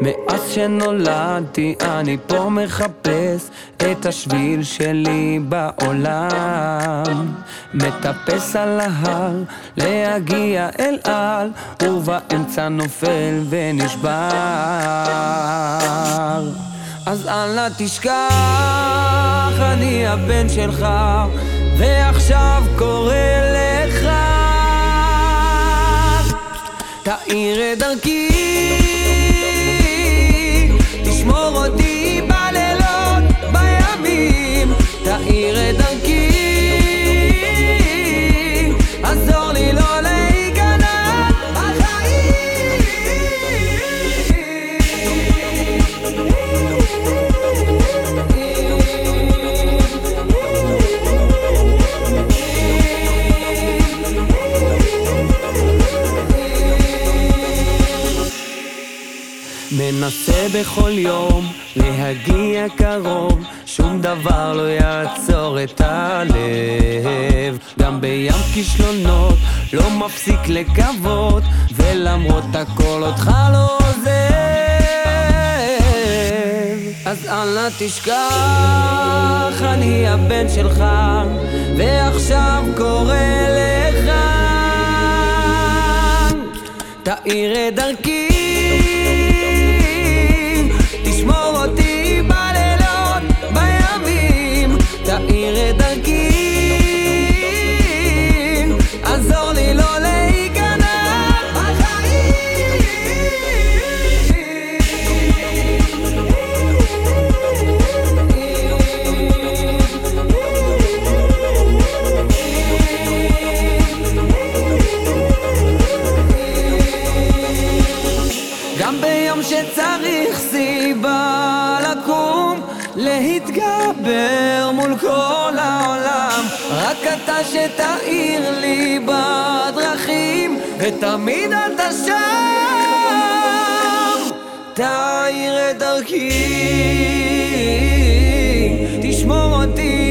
מאז שנולדתי אני פה מחפש את השביל שלי בעולם. מטפס על ההר להגיע אל על ובאמצע נופל ונשבר. אז אל תשכח אני הבן שלך ועכשיו תאיר את מנסה בכל יום להגיע קרוב, שום דבר לא יעצור את הלב. גם בים כישלונות לא מפסיק לקוות, ולמרות הכל אותך לא עוזב. אז אל תשכח, אני הבן שלך, ועכשיו קורא לך. תאיר את דרכי להתגבר מול כל העולם. רק אתה שתאיר לי בדרכים ותמיד אתה שם תאיר את דרכי תשמור אותי